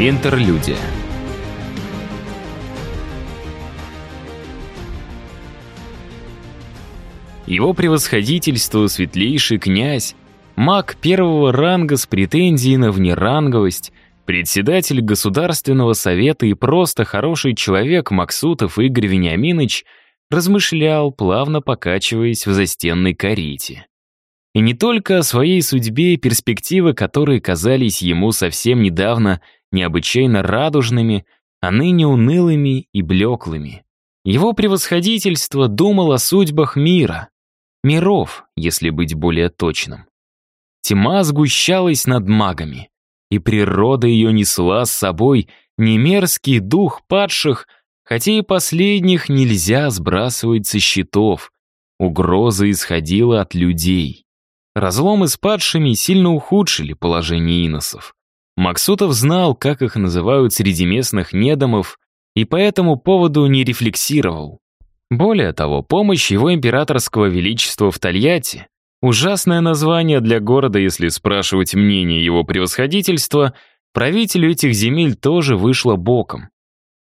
Интерлюдия. Его превосходительство, светлейший князь, маг первого ранга с претензией на внеранговость, председатель Государственного совета и просто хороший человек Максутов Игорь Вениаминович размышлял, плавно покачиваясь в застенной карете. И не только о своей судьбе и перспективы, которые казались ему совсем недавно необычайно радужными, а ныне унылыми и блеклыми. Его превосходительство думал о судьбах мира. Миров, если быть более точным. Тьма сгущалась над магами, и природа ее несла с собой немерзкий дух падших, хотя и последних нельзя сбрасывать со счетов. Угроза исходила от людей. Разломы с падшими сильно ухудшили положение иносов. Максутов знал, как их называют среди местных недомов, и по этому поводу не рефлексировал. Более того, помощь его императорского величества в Тольятти — ужасное название для города, если спрашивать мнение его превосходительства, правителю этих земель тоже вышло боком.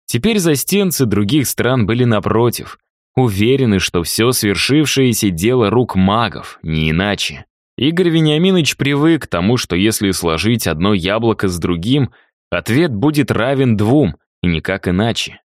Теперь застенцы других стран были напротив, уверены, что все свершившееся дело рук магов, не иначе. Игорь Вениаминович привык к тому, что если сложить одно яблоко с другим, ответ будет равен двум, и никак иначе.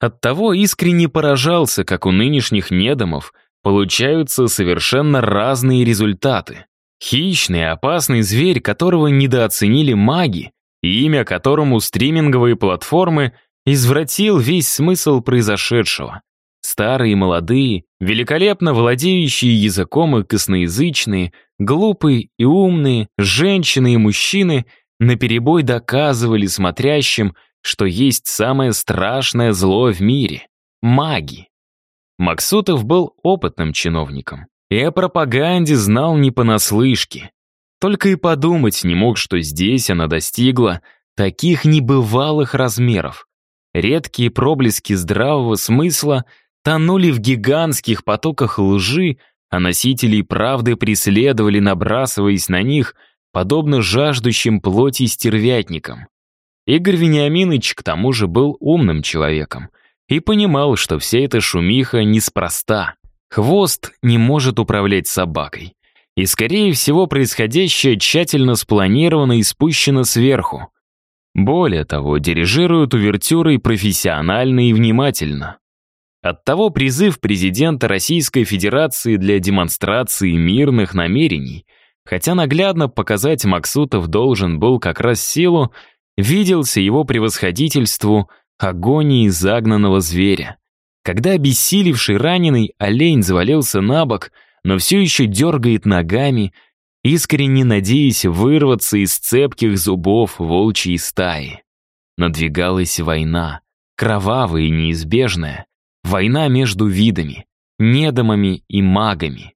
Оттого искренне поражался, как у нынешних недомов получаются совершенно разные результаты. Хищный, опасный зверь, которого недооценили маги, и имя которому стриминговые платформы извратил весь смысл произошедшего. Старые и молодые, великолепно владеющие языком и косноязычные, глупые и умные, женщины и мужчины наперебой доказывали смотрящим, что есть самое страшное зло в мире — маги. Максутов был опытным чиновником и о пропаганде знал не понаслышке. Только и подумать не мог, что здесь она достигла таких небывалых размеров. Редкие проблески здравого смысла — тонули в гигантских потоках лжи, а носителей правды преследовали, набрасываясь на них, подобно жаждущим плоти стервятникам. Игорь Вениаминович к тому же был умным человеком и понимал, что вся эта шумиха неспроста. Хвост не может управлять собакой. И, скорее всего, происходящее тщательно спланировано и спущено сверху. Более того, дирижируют увертюрой профессионально и внимательно. Оттого призыв президента Российской Федерации для демонстрации мирных намерений, хотя наглядно показать Максутов должен был как раз силу, виделся его превосходительству агонии загнанного зверя. Когда обессилевший раненый олень завалился на бок, но все еще дергает ногами, искренне надеясь вырваться из цепких зубов волчьей стаи. Надвигалась война, кровавая и неизбежная, Война между видами, недомами и магами.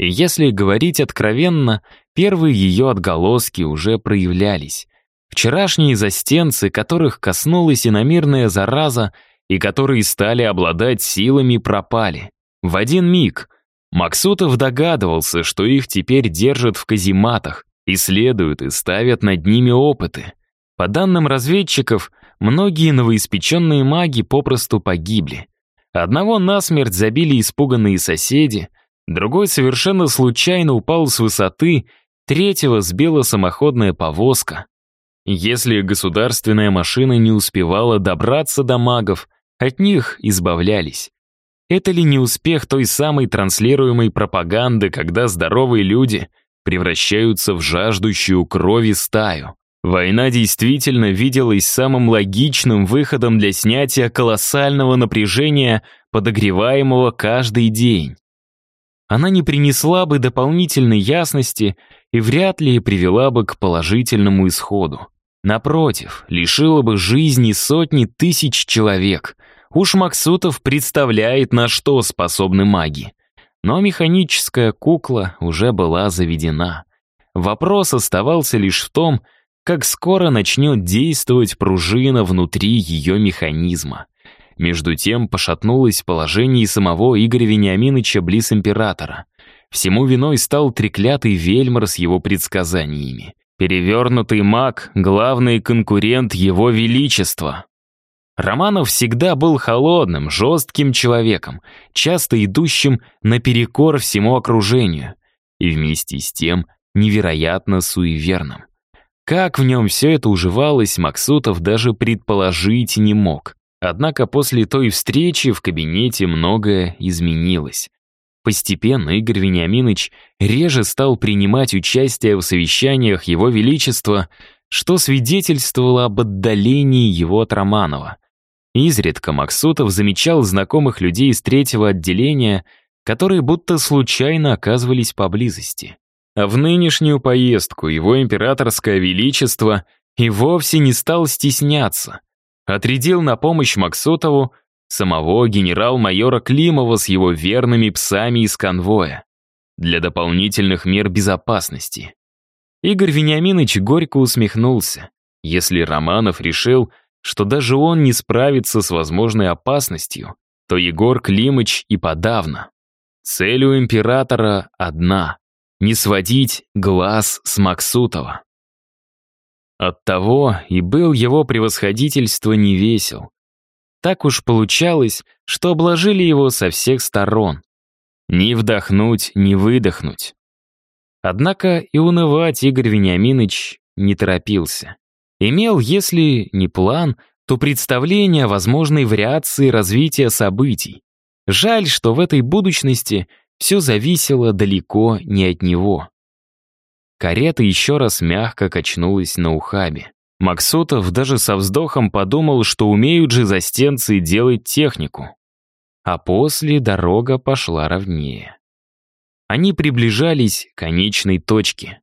И если говорить откровенно, первые ее отголоски уже проявлялись. Вчерашние застенцы, которых коснулась иномирная зараза и которые стали обладать силами, пропали. В один миг Максутов догадывался, что их теперь держат в казематах, исследуют и ставят над ними опыты. По данным разведчиков, многие новоиспеченные маги попросту погибли. Одного насмерть забили испуганные соседи, другой совершенно случайно упал с высоты, третьего сбила самоходная повозка. Если государственная машина не успевала добраться до магов, от них избавлялись. Это ли не успех той самой транслируемой пропаганды, когда здоровые люди превращаются в жаждущую крови стаю? Война действительно виделась самым логичным выходом для снятия колоссального напряжения, подогреваемого каждый день. Она не принесла бы дополнительной ясности и вряд ли привела бы к положительному исходу. Напротив, лишила бы жизни сотни тысяч человек. Уж Максутов представляет, на что способны маги. Но механическая кукла уже была заведена. Вопрос оставался лишь в том, как скоро начнет действовать пружина внутри ее механизма. Между тем пошатнулось положение самого Игоря Вениаминовича близ императора. Всему виной стал треклятый Вельмар с его предсказаниями. Перевернутый маг — главный конкурент его величества. Романов всегда был холодным, жестким человеком, часто идущим наперекор всему окружению, и вместе с тем невероятно суеверным. Как в нем все это уживалось, Максутов даже предположить не мог. Однако после той встречи в кабинете многое изменилось. Постепенно Игорь Вениаминович реже стал принимать участие в совещаниях Его Величества, что свидетельствовало об отдалении его от Романова. Изредка Максутов замечал знакомых людей из третьего отделения, которые будто случайно оказывались поблизости. А в нынешнюю поездку его императорское величество и вовсе не стал стесняться. Отрядил на помощь Максутову самого генерал-майора Климова с его верными псами из конвоя для дополнительных мер безопасности. Игорь Вениаминович горько усмехнулся. Если Романов решил, что даже он не справится с возможной опасностью, то Егор Климыч и подавно. Цель у императора одна — не сводить глаз с Максутова. Оттого и был его превосходительство невесел. Так уж получалось, что обложили его со всех сторон. Ни вдохнуть, ни выдохнуть. Однако и унывать Игорь Вениаминович не торопился. Имел, если не план, то представление о возможной вариации развития событий. Жаль, что в этой будущности все зависело далеко не от него. Карета еще раз мягко качнулась на ухабе. Максутов даже со вздохом подумал, что умеют же застенцы делать технику. А после дорога пошла ровнее. Они приближались к конечной точке.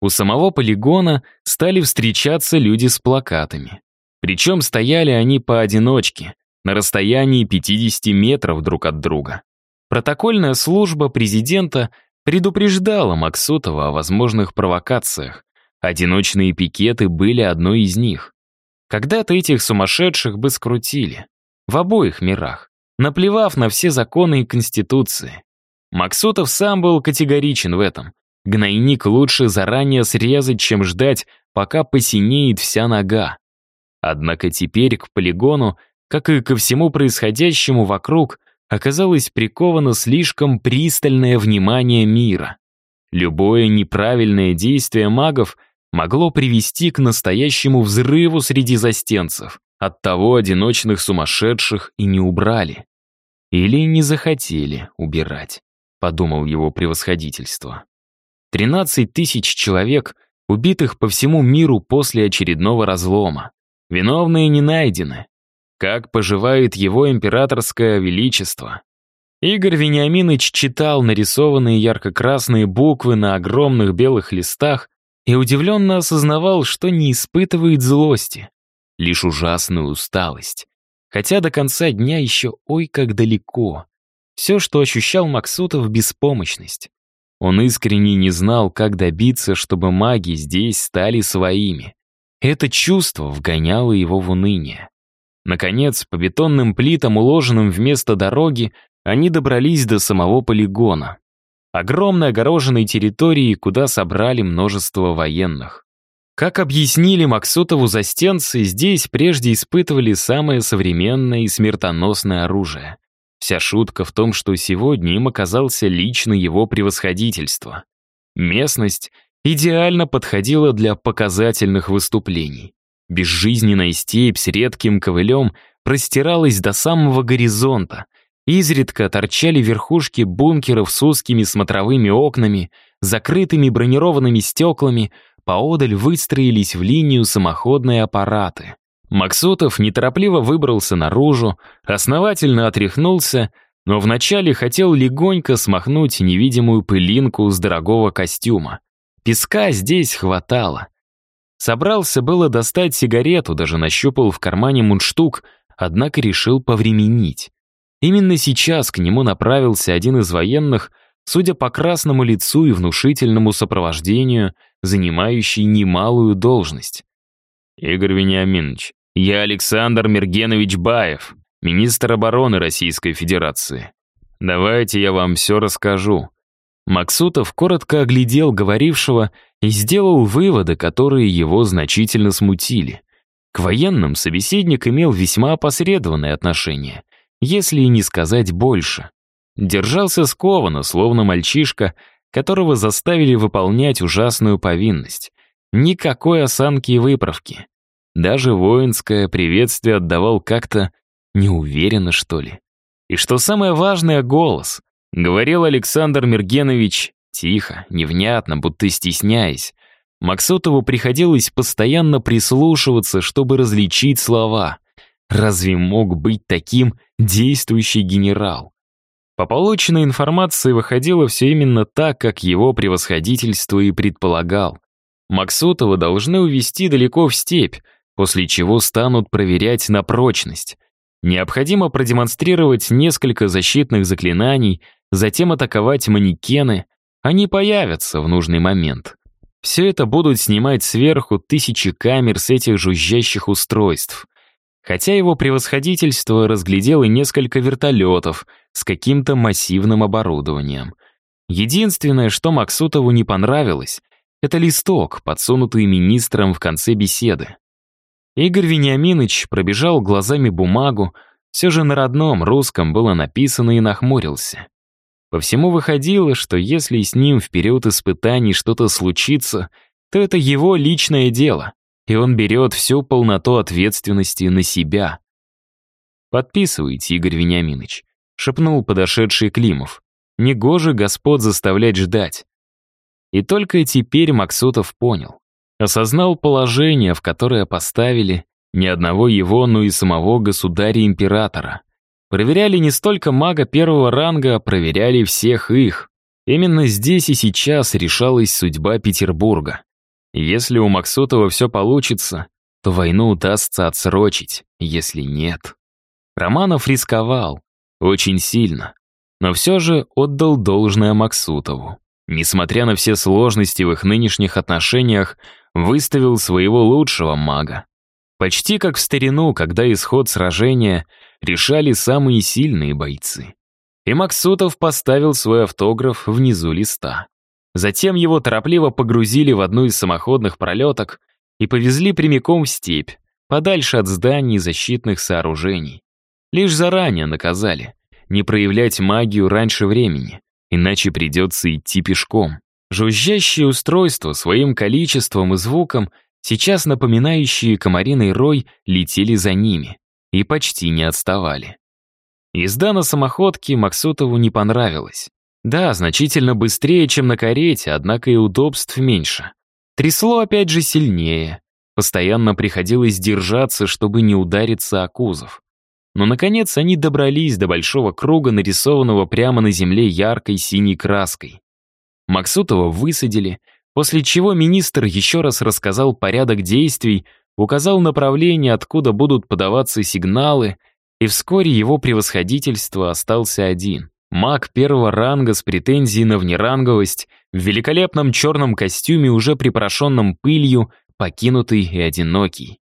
У самого полигона стали встречаться люди с плакатами. Причем стояли они поодиночке, на расстоянии 50 метров друг от друга. Протокольная служба президента предупреждала Максутова о возможных провокациях, Одиночные пикеты были одной из них. Когда-то этих сумасшедших бы скрутили. В обоих мирах, наплевав на все законы и конституции. Максутов сам был категоричен в этом. Гнойник лучше заранее срезать, чем ждать, пока посинеет вся нога. Однако теперь к полигону, как и ко всему происходящему вокруг, оказалось приковано слишком пристальное внимание мира. Любое неправильное действие магов — могло привести к настоящему взрыву среди застенцев. Оттого одиночных сумасшедших и не убрали. Или не захотели убирать, подумал его превосходительство. 13 тысяч человек, убитых по всему миру после очередного разлома. Виновные не найдены. Как поживает его императорское величество? Игорь Вениаминович читал нарисованные ярко-красные буквы на огромных белых листах и удивленно осознавал, что не испытывает злости, лишь ужасную усталость. Хотя до конца дня еще ой как далеко. Все, что ощущал Максутов, беспомощность. Он искренне не знал, как добиться, чтобы маги здесь стали своими. Это чувство вгоняло его в уныние. Наконец, по бетонным плитам, уложенным вместо дороги, они добрались до самого полигона огромной огороженной территории, куда собрали множество военных. Как объяснили Максутову застенцы, здесь прежде испытывали самое современное и смертоносное оружие. Вся шутка в том, что сегодня им оказался лично его превосходительство. Местность идеально подходила для показательных выступлений. Безжизненная степь с редким ковылем простиралась до самого горизонта, Изредка торчали верхушки бункеров с узкими смотровыми окнами, закрытыми бронированными стеклами, поодаль выстроились в линию самоходные аппараты. Максутов неторопливо выбрался наружу, основательно отряхнулся, но вначале хотел легонько смахнуть невидимую пылинку с дорогого костюма. Песка здесь хватало. Собрался было достать сигарету, даже нащупал в кармане мундштук, однако решил повременить. Именно сейчас к нему направился один из военных, судя по красному лицу и внушительному сопровождению, занимающий немалую должность. «Игорь Вениаминович, я Александр Мергенович Баев, министр обороны Российской Федерации. Давайте я вам все расскажу. Максутов коротко оглядел говорившего и сделал выводы, которые его значительно смутили. К военным собеседник имел весьма опосредованное отношение, если и не сказать больше. Держался скованно, словно мальчишка, которого заставили выполнять ужасную повинность. Никакой осанки и выправки. Даже воинское приветствие отдавал как-то неуверенно, что ли. И что самое важное — голос. Говорил Александр Мергенович тихо, невнятно, будто стесняясь. Максутову приходилось постоянно прислушиваться, чтобы различить слова. Разве мог быть таким действующий генерал? По полученной информации выходило все именно так, как его превосходительство и предполагал. Максутова должны увезти далеко в степь, после чего станут проверять на прочность. Необходимо продемонстрировать несколько защитных заклинаний, затем атаковать манекены. Они появятся в нужный момент. Все это будут снимать сверху тысячи камер с этих жужжащих устройств. Хотя его превосходительство разглядело несколько вертолетов с каким-то массивным оборудованием. Единственное, что Максутову не понравилось, это листок, подсунутый министром в конце беседы. Игорь Вениаминович пробежал глазами бумагу, все же на родном русском было написано и нахмурился. По всему выходило, что если с ним в период испытаний что-то случится, то это его личное дело, и он берет всю полноту ответственности на себя. «Подписывайте, Игорь Вениаминович», — шепнул подошедший Климов. «Негоже господ заставлять ждать». И только теперь Максутов понял. Осознал положение, в которое поставили ни одного его, но и самого государя-императора. Проверяли не столько мага первого ранга, а проверяли всех их. Именно здесь и сейчас решалась судьба Петербурга. Если у Максутова все получится, то войну удастся отсрочить, если нет. Романов рисковал, очень сильно, но все же отдал должное Максутову. Несмотря на все сложности в их нынешних отношениях, выставил своего лучшего мага. Почти как в старину, когда исход сражения решали самые сильные бойцы. И Максутов поставил свой автограф внизу листа. Затем его торопливо погрузили в одну из самоходных пролеток и повезли прямиком в степь, подальше от зданий и защитных сооружений. Лишь заранее наказали не проявлять магию раньше времени, иначе придется идти пешком. Жужжащие устройства своим количеством и звуком, сейчас напоминающие комариный рой, летели за ними и почти не отставали. Езда на самоходке Максутову не понравилась. Да, значительно быстрее, чем на карете, однако и удобств меньше. Трясло опять же сильнее. Постоянно приходилось держаться, чтобы не удариться о кузов. Но, наконец, они добрались до большого круга, нарисованного прямо на земле яркой синей краской. Максутова высадили, после чего министр еще раз рассказал порядок действий, указал направление, откуда будут подаваться сигналы, и вскоре его превосходительство остался один. Маг первого ранга с претензией на внеранговость, в великолепном черном костюме, уже припорошенном пылью, покинутый и одинокий.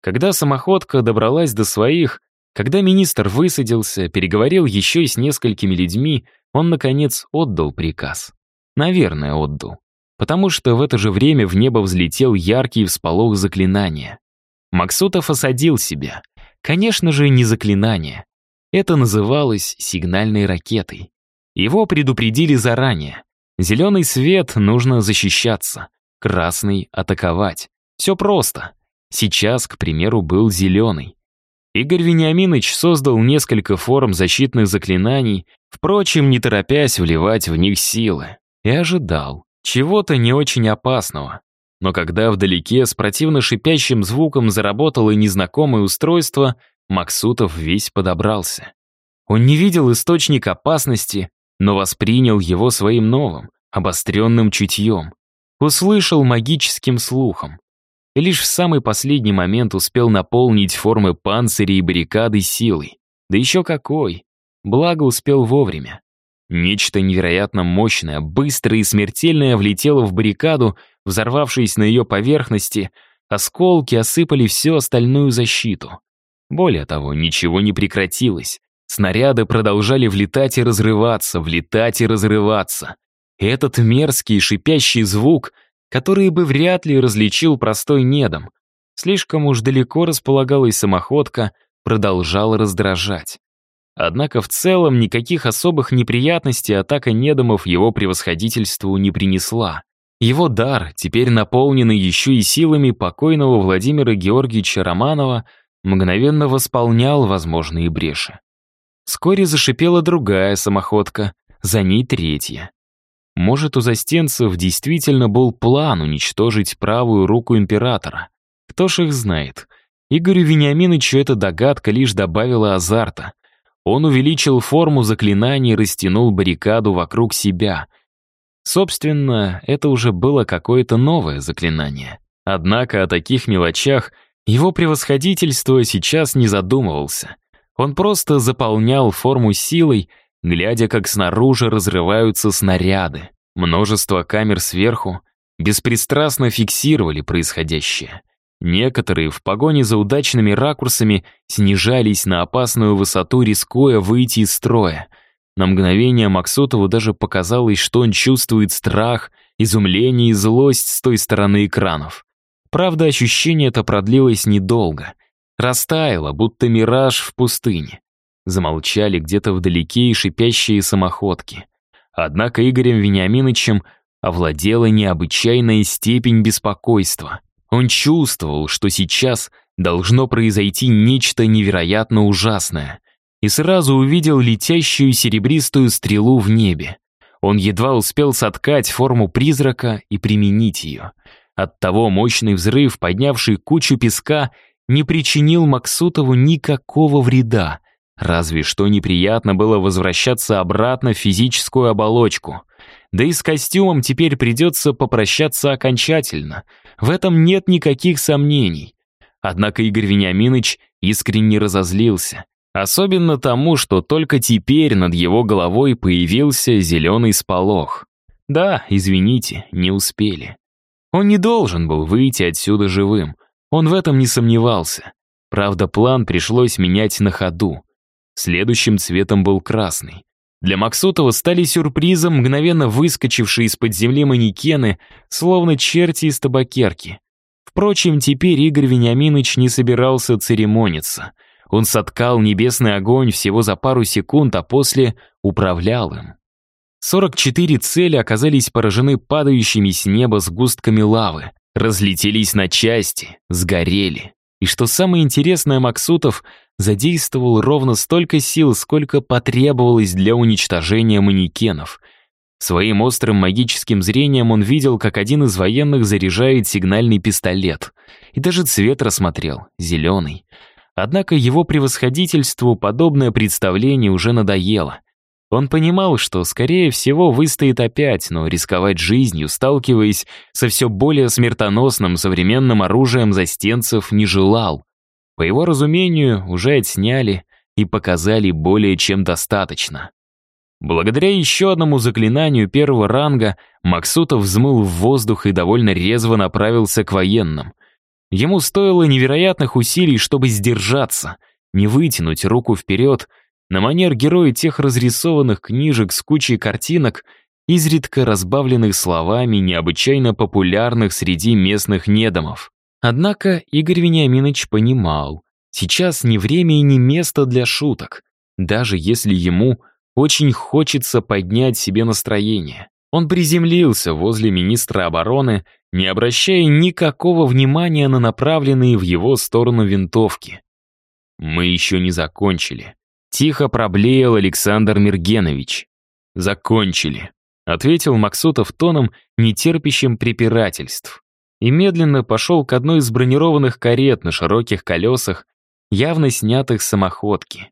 Когда самоходка добралась до своих, когда министр высадился, переговорил еще и с несколькими людьми, он, наконец, отдал приказ. Наверное, отдал. Потому что в это же время в небо взлетел яркий всполох заклинания. Максутов осадил себя. Конечно же, не заклинание. Это называлось сигнальной ракетой. Его предупредили заранее. Зеленый свет нужно защищаться, красный — атаковать. Все просто. Сейчас, к примеру, был зеленый. Игорь Вениаминович создал несколько форм защитных заклинаний, впрочем, не торопясь вливать в них силы и ожидал чего-то не очень опасного. Но когда вдалеке с противно шипящим звуком заработало незнакомое устройство, Максутов весь подобрался. Он не видел источник опасности, но воспринял его своим новым, обостренным чутьем. Услышал магическим слухом. И лишь в самый последний момент успел наполнить формы панциря и баррикады силой. Да еще какой! Благо успел вовремя. Нечто невероятно мощное, быстрое и смертельное влетело в баррикаду, взорвавшись на ее поверхности, осколки осыпали всю остальную защиту. Более того, ничего не прекратилось. Снаряды продолжали влетать и разрываться, влетать и разрываться. этот мерзкий шипящий звук, который бы вряд ли различил простой недом. Слишком уж далеко располагалась самоходка, продолжал раздражать. Однако в целом никаких особых неприятностей атака недомов его превосходительству не принесла. Его дар, теперь наполненный еще и силами покойного Владимира Георгиевича Романова, мгновенно восполнял возможные бреши. Вскоре зашипела другая самоходка, за ней третья. Может, у застенцев действительно был план уничтожить правую руку императора. Кто ж их знает? Игорю Вениаминовичу эта догадка лишь добавила азарта. Он увеличил форму заклинаний и растянул баррикаду вокруг себя. Собственно, это уже было какое-то новое заклинание. Однако о таких мелочах его превосходительство сейчас не задумывался. Он просто заполнял форму силой, глядя, как снаружи разрываются снаряды. Множество камер сверху беспристрастно фиксировали происходящее. Некоторые в погоне за удачными ракурсами снижались на опасную высоту, рискуя выйти из строя. На мгновение Максутову даже показалось, что он чувствует страх, изумление и злость с той стороны экранов. Правда, ощущение это продлилось недолго. Растаяло, будто мираж в пустыне. Замолчали где-то вдалеке и шипящие самоходки. Однако Игорем Вениаминовичем овладела необычайная степень беспокойства — он чувствовал, что сейчас должно произойти нечто невероятно ужасное, и сразу увидел летящую серебристую стрелу в небе. Он едва успел соткать форму призрака и применить ее. Оттого мощный взрыв, поднявший кучу песка, не причинил Максутову никакого вреда, разве что неприятно было возвращаться обратно в физическую оболочку. Да и с костюмом теперь придется попрощаться окончательно — в этом нет никаких сомнений. Однако Игорь Вениаминович искренне разозлился. Особенно тому, что только теперь над его головой появился зеленый сполох. Да, извините, не успели. Он не должен был выйти отсюда живым. Он в этом не сомневался. Правда, план пришлось менять на ходу. Следующим цветом был красный. Для Максутова стали сюрпризом мгновенно выскочившие из-под земли манекены, словно черти из табакерки. Впрочем, теперь Игорь Вениаминович не собирался церемониться. Он соткал небесный огонь всего за пару секунд, а после управлял им. 44 цели оказались поражены падающими с неба сгустками лавы, разлетелись на части, сгорели. И что самое интересное, Максутов задействовал ровно столько сил, сколько потребовалось для уничтожения манекенов. Своим острым магическим зрением он видел, как один из военных заряжает сигнальный пистолет. И даже цвет рассмотрел — зеленый. Однако его превосходительству подобное представление уже надоело — он понимал, что, скорее всего, выстоит опять, но рисковать жизнью, сталкиваясь со все более смертоносным современным оружием застенцев, не желал. По его разумению, уже отсняли и показали более чем достаточно. Благодаря еще одному заклинанию первого ранга Максутов взмыл в воздух и довольно резво направился к военным. Ему стоило невероятных усилий, чтобы сдержаться, не вытянуть руку вперед — на манер героя тех разрисованных книжек с кучей картинок, изредка разбавленных словами, необычайно популярных среди местных недомов. Однако Игорь Вениаминович понимал, сейчас не время и не место для шуток, даже если ему очень хочется поднять себе настроение. Он приземлился возле министра обороны, не обращая никакого внимания на направленные в его сторону винтовки. «Мы еще не закончили», Тихо проблеял Александр Мергенович. «Закончили», — ответил Максутов тоном, нетерпящим препирательств. И медленно пошел к одной из бронированных карет на широких колесах, явно снятых с самоходки.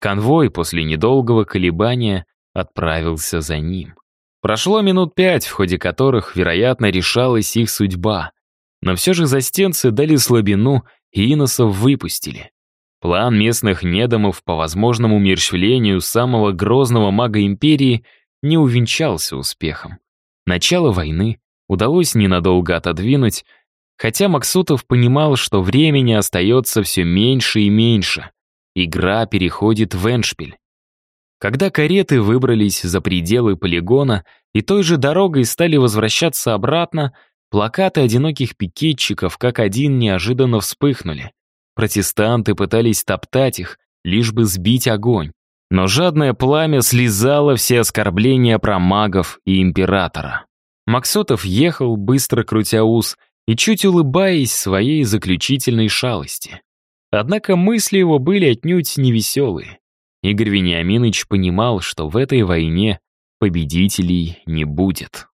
Конвой после недолгого колебания отправился за ним. Прошло минут пять, в ходе которых, вероятно, решалась их судьба. Но все же застенцы дали слабину, и иносов выпустили. План местных недомов по возможному умерщвлению самого грозного мага империи не увенчался успехом. Начало войны удалось ненадолго отодвинуть, хотя Максутов понимал, что времени остается все меньше и меньше. Игра переходит в эншпиль. Когда кареты выбрались за пределы полигона и той же дорогой стали возвращаться обратно, плакаты одиноких пикетчиков как один неожиданно вспыхнули. Протестанты пытались топтать их, лишь бы сбить огонь. Но жадное пламя слезало все оскорбления про магов и императора. Максотов ехал, быстро крутя ус, и чуть улыбаясь своей заключительной шалости. Однако мысли его были отнюдь невеселые. Игорь Вениаминович понимал, что в этой войне победителей не будет.